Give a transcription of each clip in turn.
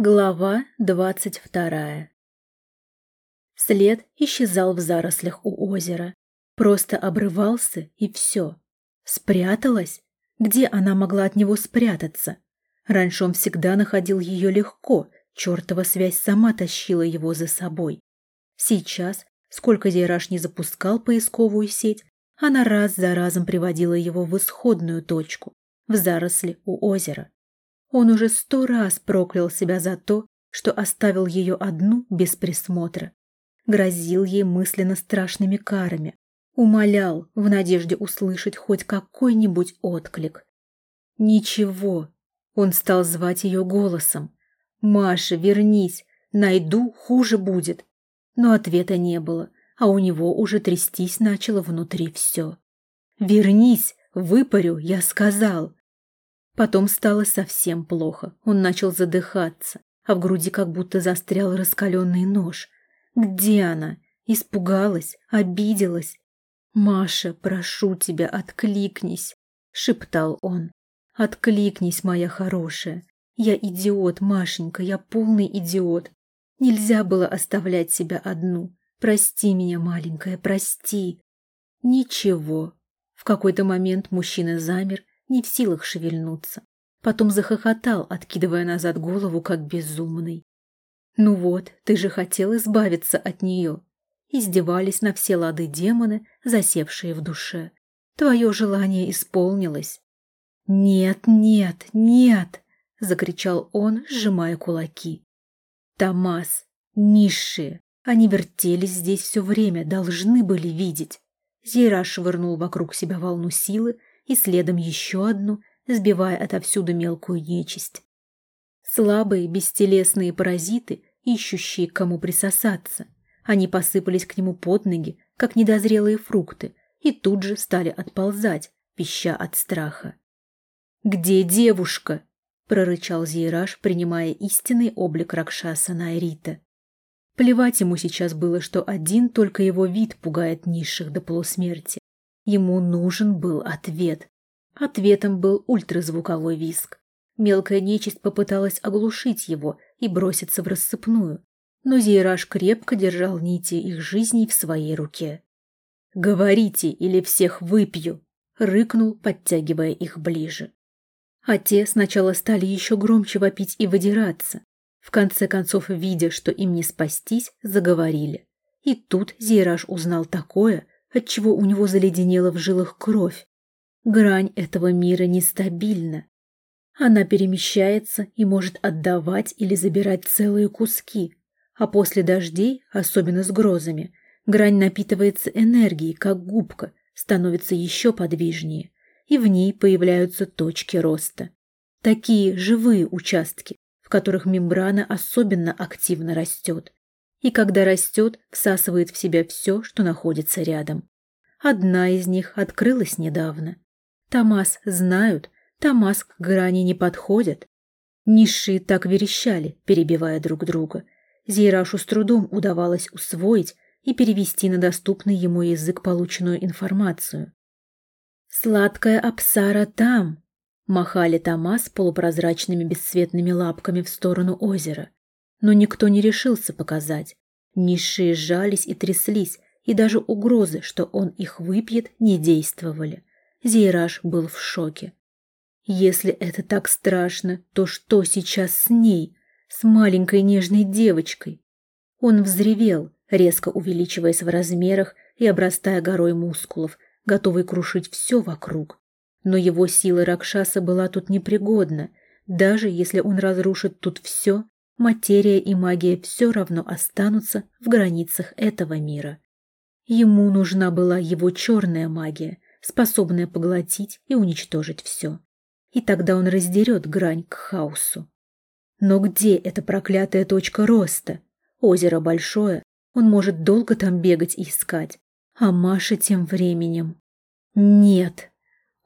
Глава двадцать вторая След исчезал в зарослях у озера. Просто обрывался, и все. Спряталась? Где она могла от него спрятаться? Раньше он всегда находил ее легко, чертова связь сама тащила его за собой. Сейчас, сколько Зейраж не запускал поисковую сеть, она раз за разом приводила его в исходную точку, в заросли у озера. Он уже сто раз проклял себя за то, что оставил ее одну без присмотра. Грозил ей мысленно страшными карами. Умолял в надежде услышать хоть какой-нибудь отклик. Ничего. Он стал звать ее голосом. «Маша, вернись! Найду, хуже будет!» Но ответа не было, а у него уже трястись начало внутри все. «Вернись! Выпарю, я сказал!» Потом стало совсем плохо. Он начал задыхаться, а в груди как будто застрял раскаленный нож. Где она? Испугалась? Обиделась? «Маша, прошу тебя, откликнись!» — шептал он. «Откликнись, моя хорошая. Я идиот, Машенька, я полный идиот. Нельзя было оставлять себя одну. Прости меня, маленькая, прости». Ничего. В какой-то момент мужчина замер не в силах шевельнуться. Потом захохотал, откидывая назад голову, как безумный. «Ну вот, ты же хотел избавиться от нее!» Издевались на все лады демоны, засевшие в душе. «Твое желание исполнилось!» «Нет, нет, нет!» — закричал он, сжимая кулаки. «Томас, низшие, они вертелись здесь все время, должны были видеть!» Зейра швырнул вокруг себя волну силы, и следом еще одну, сбивая отовсюду мелкую нечисть. Слабые, бестелесные паразиты, ищущие к кому присосаться. Они посыпались к нему под ноги, как недозрелые фрукты, и тут же стали отползать, пища от страха. «Где девушка?» – прорычал Зейраж, принимая истинный облик Ракшаса Найрита. Плевать ему сейчас было, что один только его вид пугает низших до полусмерти. Ему нужен был ответ. Ответом был ультразвуковой виск. Мелкая нечисть попыталась оглушить его и броситься в рассыпную, но Зейраж крепко держал нити их жизней в своей руке. «Говорите, или всех выпью!» — рыкнул, подтягивая их ближе. А те сначала стали еще громче вопить и выдираться. В конце концов, видя, что им не спастись, заговорили. И тут Зейраж узнал такое, отчего у него заледенела в жилах кровь. Грань этого мира нестабильна. Она перемещается и может отдавать или забирать целые куски, а после дождей, особенно с грозами, грань напитывается энергией, как губка, становится еще подвижнее, и в ней появляются точки роста. Такие живые участки, в которых мембрана особенно активно растет и когда растет, всасывает в себя все, что находится рядом. Одна из них открылась недавно. Томас знают, Томас к грани не подходят. Низшие так верещали, перебивая друг друга. Зейрашу с трудом удавалось усвоить и перевести на доступный ему язык полученную информацию. «Сладкая апсара там!» – махали Томас полупрозрачными бесцветными лапками в сторону озера но никто не решился показать. Низшие сжались и тряслись, и даже угрозы, что он их выпьет, не действовали. Зейраж был в шоке. Если это так страшно, то что сейчас с ней, с маленькой нежной девочкой? Он взревел, резко увеличиваясь в размерах и обрастая горой мускулов, готовый крушить все вокруг. Но его сила Ракшаса была тут непригодна. Даже если он разрушит тут все, материя и магия все равно останутся в границах этого мира. Ему нужна была его черная магия, способная поглотить и уничтожить все. И тогда он раздерет грань к хаосу. Но где эта проклятая точка роста? Озеро большое, он может долго там бегать и искать. А Маша тем временем... Нет.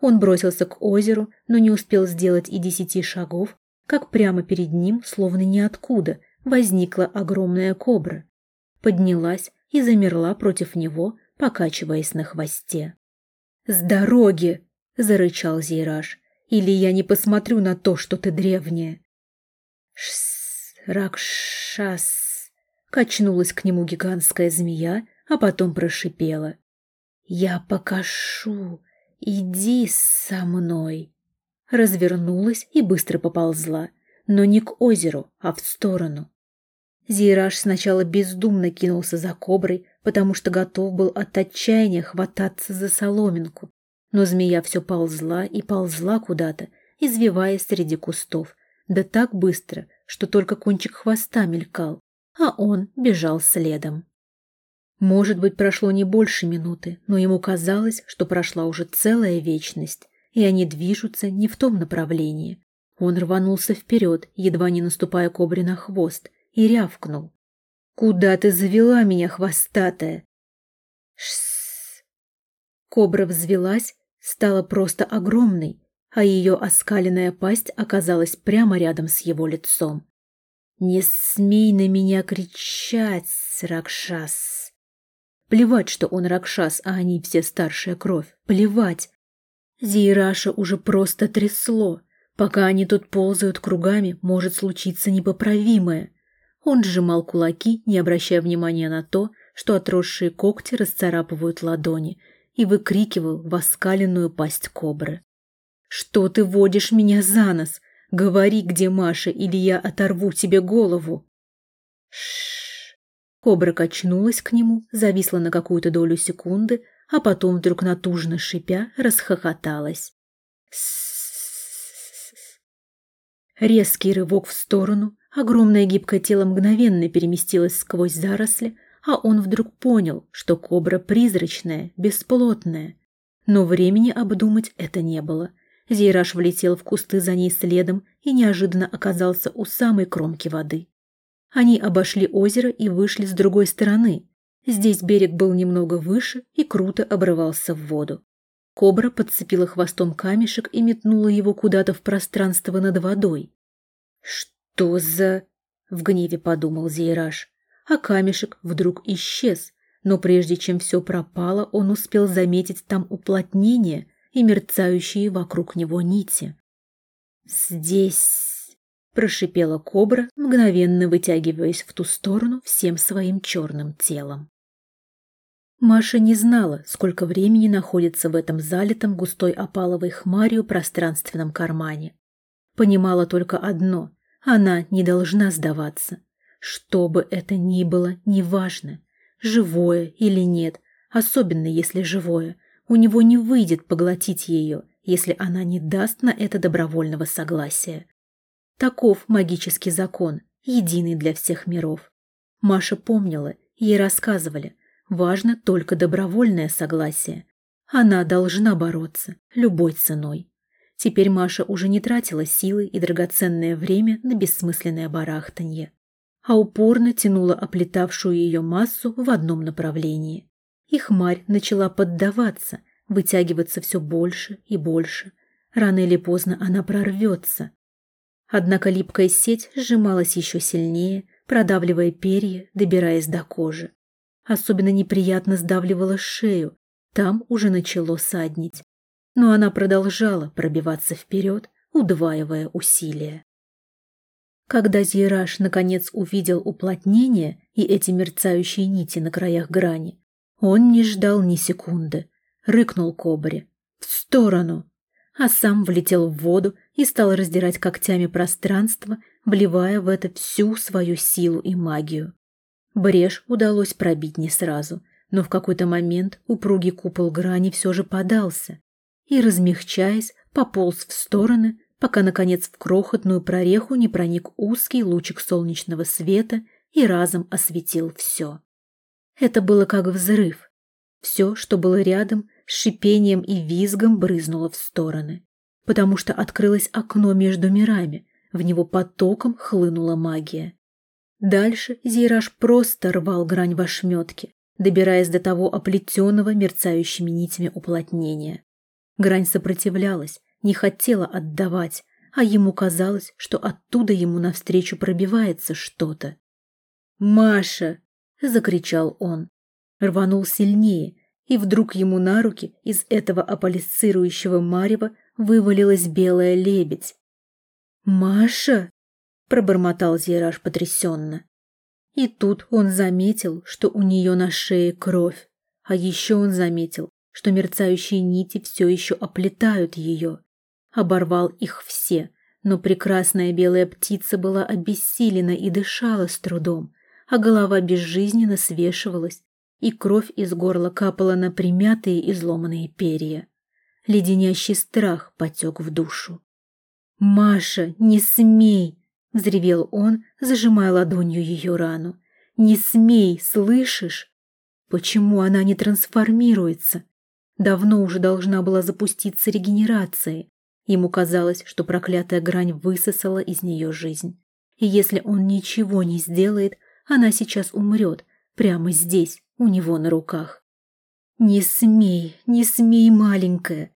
Он бросился к озеру, но не успел сделать и десяти шагов, как прямо перед ним, словно ниоткуда, возникла огромная кобра. Поднялась и замерла против него, покачиваясь на хвосте. «С дороги!» — зарычал Зейраж. «Или я не посмотрю на то, что ты древняя!» «Шсс!» Ракшас!» Качнулась к нему гигантская змея, а потом прошипела. «Я покашу, иди со мной!» Развернулась и быстро поползла, но не к озеру, а в сторону. Зираж сначала бездумно кинулся за коброй, потому что готов был от отчаяния хвататься за соломинку. Но змея все ползла и ползла куда-то, извиваясь среди кустов, да так быстро, что только кончик хвоста мелькал, а он бежал следом. Может быть, прошло не больше минуты, но ему казалось, что прошла уже целая вечность, и они движутся не в том направлении. Он рванулся вперед, едва не наступая кобре на хвост, и рявкнул. «Куда ты завела меня, хвостатая?» Шсс. Кобра взвелась, стала просто огромной, а ее оскаленная пасть оказалась прямо рядом с его лицом. «Не смей на меня кричать, Ракшас!» Плевать, что он Ракшас, а они все старшая кровь. Плевать. Зейраша уже просто трясло. Пока они тут ползают кругами, может случиться непоправимое. Он сжимал кулаки, не обращая внимания на то, что отросшие когти расцарапывают ладони, и выкрикивал в оскаленную пасть кобры. «Что ты водишь меня за нос? Говори, где Маша, или я оторву тебе голову!» Шш. Кобра качнулась к нему, зависла на какую-то долю секунды, а потом вдруг натужно шипя расхохоталась. Резкий рывок в сторону, Огромное гибкое тело мгновенно переместилось сквозь заросли, а он вдруг понял, что кобра призрачная, бесплотная. Но времени обдумать это не было. Зейраж влетел в кусты за ней следом и неожиданно оказался у самой кромки воды. Они обошли озеро и вышли с другой стороны. Здесь берег был немного выше и круто обрывался в воду. Кобра подцепила хвостом камешек и метнула его куда-то в пространство над водой. Что? «Что за...» — в гневе подумал Зейраж. А камешек вдруг исчез, но прежде чем все пропало, он успел заметить там уплотнение и мерцающие вокруг него нити. «Здесь...» — прошипела кобра, мгновенно вытягиваясь в ту сторону всем своим черным телом. Маша не знала, сколько времени находится в этом залитом густой опаловой хмарью пространственном кармане. Понимала только одно она не должна сдаваться. Что бы это ни было, неважно, живое или нет, особенно если живое, у него не выйдет поглотить ее, если она не даст на это добровольного согласия. Таков магический закон, единый для всех миров. Маша помнила, ей рассказывали, важно только добровольное согласие. Она должна бороться любой ценой. Теперь Маша уже не тратила силы и драгоценное время на бессмысленное барахтанье, а упорно тянула оплетавшую ее массу в одном направлении. И хмарь начала поддаваться, вытягиваться все больше и больше. Рано или поздно она прорвется. Однако липкая сеть сжималась еще сильнее, продавливая перья, добираясь до кожи. Особенно неприятно сдавливала шею, там уже начало саднить но она продолжала пробиваться вперед, удваивая усилия. Когда Зираж наконец увидел уплотнение и эти мерцающие нити на краях грани, он не ждал ни секунды, рыкнул кобре «В сторону!», а сам влетел в воду и стал раздирать когтями пространство, вливая в это всю свою силу и магию. Брешь удалось пробить не сразу, но в какой-то момент упругий купол грани все же подался, и, размягчаясь, пополз в стороны, пока, наконец, в крохотную прореху не проник узкий лучик солнечного света и разом осветил все. Это было как взрыв. Все, что было рядом, с шипением и визгом брызнуло в стороны, потому что открылось окно между мирами, в него потоком хлынула магия. Дальше Зейраж просто рвал грань в ошметке, добираясь до того оплетенного мерцающими нитями уплотнения. Грань сопротивлялась, не хотела отдавать, а ему казалось, что оттуда ему навстречу пробивается что-то. «Маша!» — закричал он. Рванул сильнее, и вдруг ему на руки из этого аполисцирующего марева вывалилась белая лебедь. «Маша!» — пробормотал Зираж потрясенно. И тут он заметил, что у нее на шее кровь, а еще он заметил, что мерцающие нити все еще оплетают ее. Оборвал их все, но прекрасная белая птица была обессилена и дышала с трудом, а голова безжизненно свешивалась, и кровь из горла капала на примятые изломанные перья. Леденящий страх потек в душу. «Маша, не смей!» — взревел он, зажимая ладонью ее рану. «Не смей, слышишь? Почему она не трансформируется? Давно уже должна была запуститься регенерация. Ему казалось, что проклятая грань высосала из нее жизнь. И если он ничего не сделает, она сейчас умрет, прямо здесь, у него на руках. «Не смей, не смей, маленькая!»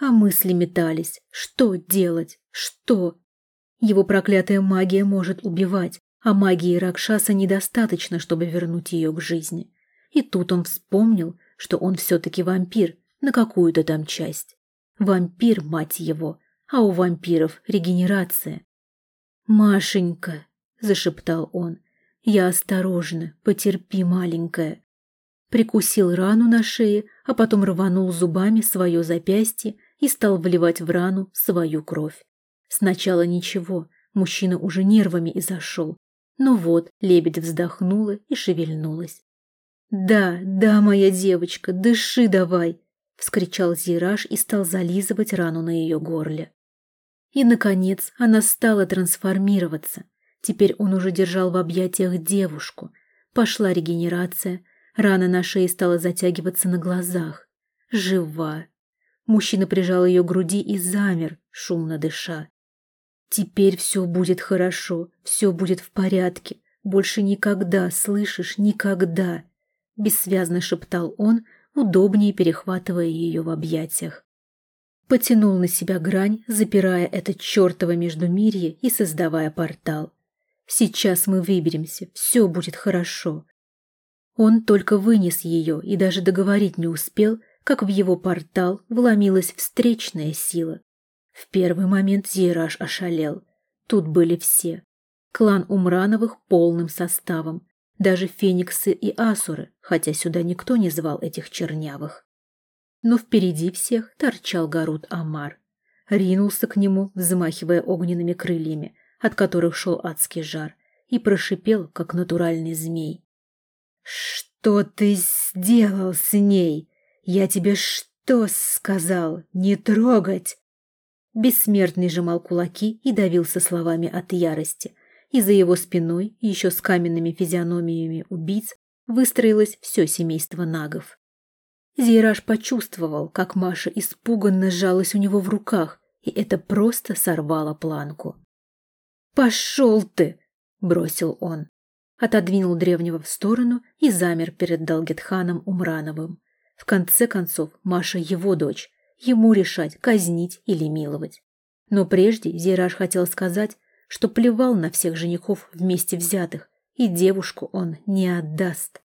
А мысли метались. Что делать? Что? Его проклятая магия может убивать, а магии Ракшаса недостаточно, чтобы вернуть ее к жизни. И тут он вспомнил, что он все-таки вампир на какую-то там часть. Вампир, мать его, а у вампиров регенерация. «Машенька», — зашептал он, — «я осторожно, потерпи, маленькая». Прикусил рану на шее, а потом рванул зубами свое запястье и стал вливать в рану свою кровь. Сначала ничего, мужчина уже нервами изошел. Но вот лебедь вздохнула и шевельнулась. «Да, да, моя девочка, дыши давай!» — вскричал Зираж и стал зализывать рану на ее горле. И, наконец, она стала трансформироваться. Теперь он уже держал в объятиях девушку. Пошла регенерация, рана на шее стала затягиваться на глазах. Жива. Мужчина прижал ее к груди и замер, шумно дыша. Теперь все будет хорошо, все будет в порядке. Больше никогда, слышишь, никогда. Бессвязно шептал он, удобнее перехватывая ее в объятиях. Потянул на себя грань, запирая это чертово междумирье и создавая портал. Сейчас мы выберемся, все будет хорошо. Он только вынес ее и даже договорить не успел, как в его портал вломилась встречная сила, в первый момент Зейраж ошалел. Тут были все. Клан Умрановых полным составом. Даже фениксы и асуры, хотя сюда никто не звал этих чернявых. Но впереди всех торчал Гарут Амар. Ринулся к нему, взмахивая огненными крыльями, от которых шел адский жар, и прошипел, как натуральный змей. «Что ты сделал с ней? Я тебе что сказал? Не трогать!» Бессмертный сжимал кулаки и давился словами от ярости, и за его спиной, еще с каменными физиономиями убийц, выстроилось все семейство нагов. Зейраж почувствовал, как Маша испуганно сжалась у него в руках, и это просто сорвало планку. «Пошел ты!» – бросил он. Отодвинул древнего в сторону и замер перед Далгетханом Умрановым. В конце концов, Маша его дочь, ему решать, казнить или миловать. Но прежде Зейраж хотел сказать, что плевал на всех женихов вместе взятых, и девушку он не отдаст.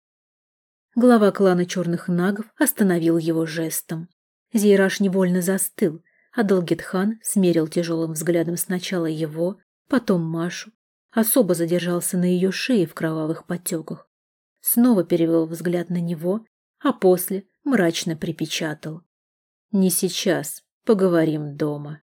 Глава клана черных нагов остановил его жестом. Зейраж невольно застыл, а Далгетхан смерил тяжелым взглядом сначала его, потом Машу, особо задержался на ее шее в кровавых потеках, снова перевел взгляд на него, а после мрачно припечатал. Не сейчас. Поговорим дома.